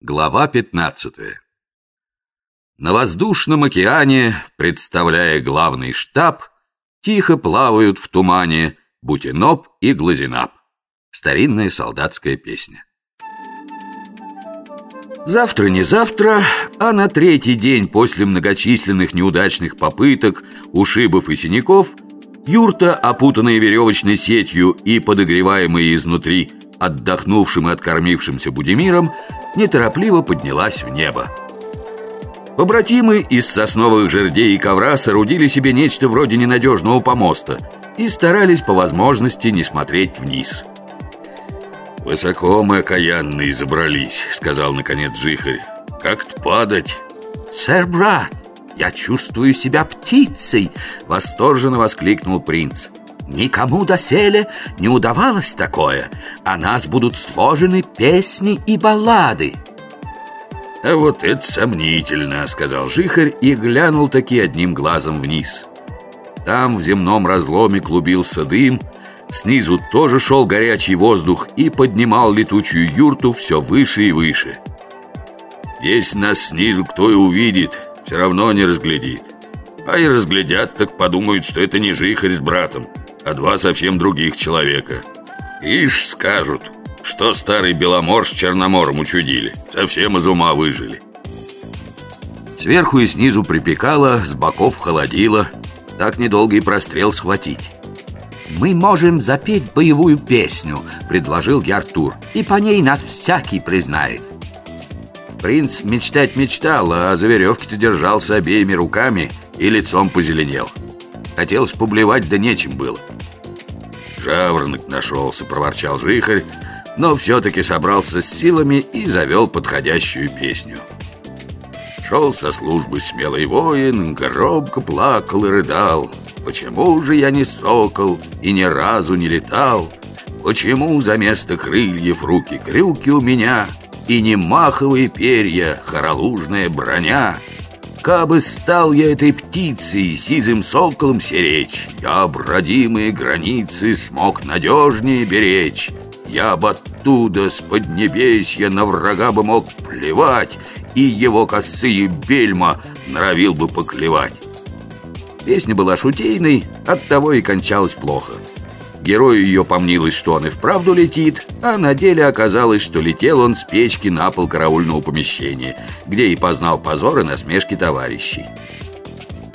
Глава 15 На воздушном океане, представляя главный штаб, тихо плавают в тумане Бутиноп и Глазинап. Старинная солдатская песня. Завтра не завтра, а на третий день после многочисленных неудачных попыток, ушибов и синяков, юрта, опутанная веревочной сетью и подогреваемая изнутри отдохнувшим и откормившимся Будимиром, неторопливо поднялась в небо. Побратимы из сосновых жердей и ковра соорудили себе нечто вроде ненадежного помоста и старались по возможности не смотреть вниз. «Высоко мы окаянные забрались», — сказал наконец Жихарь. «Как-то падать?» «Сэр, брат, я чувствую себя птицей!» — восторженно воскликнул принц. Никому доселе не удавалось такое. О нас будут сложены песни и баллады. «А вот это сомнительно», — сказал Жихарь и глянул таки одним глазом вниз. Там в земном разломе клубился дым Снизу тоже шел горячий воздух и поднимал летучую юрту все выше и выше. Если нас снизу кто и увидит, все равно не разглядит. А и разглядят, так подумают, что это не Жихарь с братом а два совсем других человека. Ишь скажут, что старый Беломор с Черномором учудили, совсем из ума выжили. Сверху и снизу припекало, с боков холодило, так недолгий прострел схватить. «Мы можем запеть боевую песню», — предложил я «И по ней нас всякий признает». Принц мечтать мечтал, а за веревки-то держался обеими руками и лицом позеленел. Хотелось поблевать, да нечем было. «Жаворонок нашелся», — проворчал Жихарь, но все-таки собрался с силами и завел подходящую песню. Шел со службы смелый воин, громко плакал и рыдал. «Почему же я не сокол и ни разу не летал? Почему за место крыльев руки крюки у меня и не маховые перья, хоролужная броня?» Кабы стал я этой птицей, сизым соколом серечь, Я б границы смог надежнее беречь. Я бы оттуда, с поднебесья, на врага бы мог плевать, И его косые бельма норовил бы поклевать. Песня была шутейной, оттого и кончалась плохо. Герою ее помнилось, что он и вправду летит, а на деле оказалось, что летел он с печки на пол караульного помещения, где и познал позор и насмешки товарищей.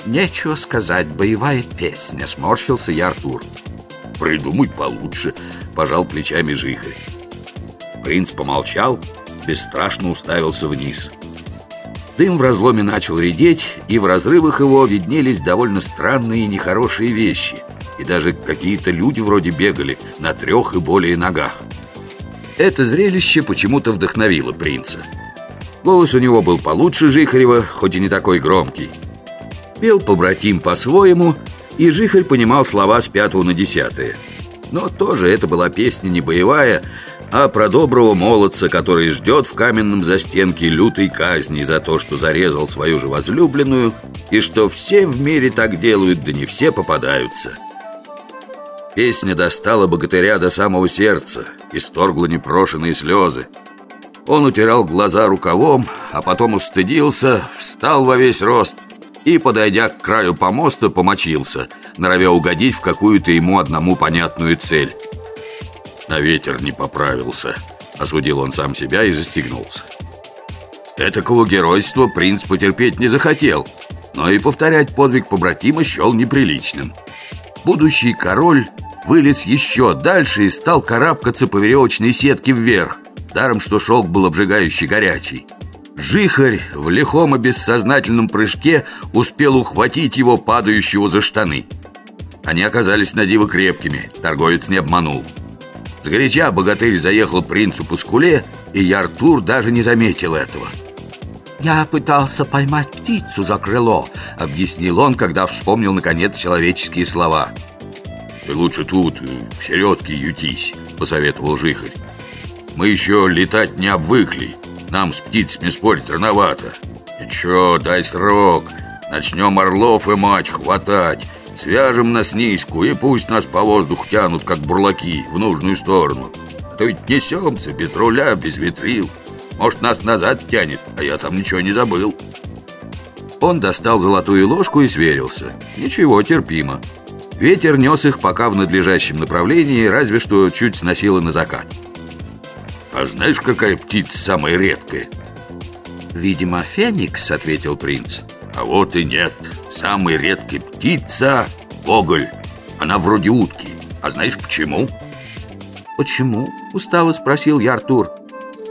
«Нечего сказать, боевая песня», — сморщился я Артур. «Придумать получше», — пожал плечами Жихарь. Принц помолчал, бесстрашно уставился вниз. Дым в разломе начал редеть, и в разрывах его виднелись довольно странные и нехорошие вещи — и даже какие-то люди вроде бегали на трех и более ногах. Это зрелище почему-то вдохновило принца. Голос у него был получше Жихарева, хоть и не такой громкий. Пел побратим по-своему, и Жихарь понимал слова с пятого на десятое. Но тоже это была песня не боевая, а про доброго молодца, который ждет в каменном застенке лютой казни за то, что зарезал свою же возлюбленную, и что все в мире так делают, да не все попадаются. Песня достала богатыря до самого сердца, исторгла непрошенные слезы. Он утирал глаза рукавом, а потом устыдился, встал во весь рост и, подойдя к краю помоста, помочился, норовя угодить в какую-то ему одному понятную цель. На ветер не поправился, осудил он сам себя и застегнулся. Этакого геройства принц потерпеть не захотел, но и повторять подвиг побратима счел неприличным. Будущий король вылез еще дальше и стал карабкаться по веревочной сетке вверх, даром что шелк был обжигающий горячий. Жихарь в лихом и бессознательном прыжке успел ухватить его, падающего за штаны. Они оказались на диво крепкими, торговец не обманул. Сгоряча богатырь заехал принцу по скуле, и Артур даже не заметил этого. «Я пытался поймать птицу за крыло», — объяснил он, когда вспомнил, наконец, человеческие слова — «Ты лучше тут, в середке ютись», — посоветовал Жихарь. «Мы еще летать не обвыкли, нам с птицами спорить рановато. Ничего, дай срок, начнем орлов и мать хватать, свяжем нас низку и пусть нас по воздуху тянут, как бурлаки, в нужную сторону. А то ведь несемся без руля, без ветрил. Может, нас назад тянет, а я там ничего не забыл. Он достал золотую ложку и сверился. Ничего, терпимо. Ветер нес их пока в надлежащем направлении Разве что чуть сносило на закат. А знаешь, какая птица самая редкая? Видимо, феникс, ответил принц. А вот и нет. Самая редкая птица — Гоголь Она вроде утки. А знаешь почему? Почему? Устало спросил я Артур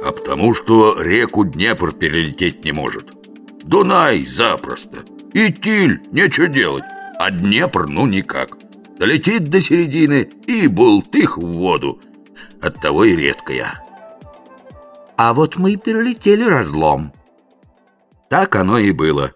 А потому что реку Днепр перелететь не может. Дунай запросто. И Тиль, нечего делать. А Днепр ну никак. Долетит до середины и болтых в воду. Оттого и редкая А вот мы и перелетели разлом. Так оно и было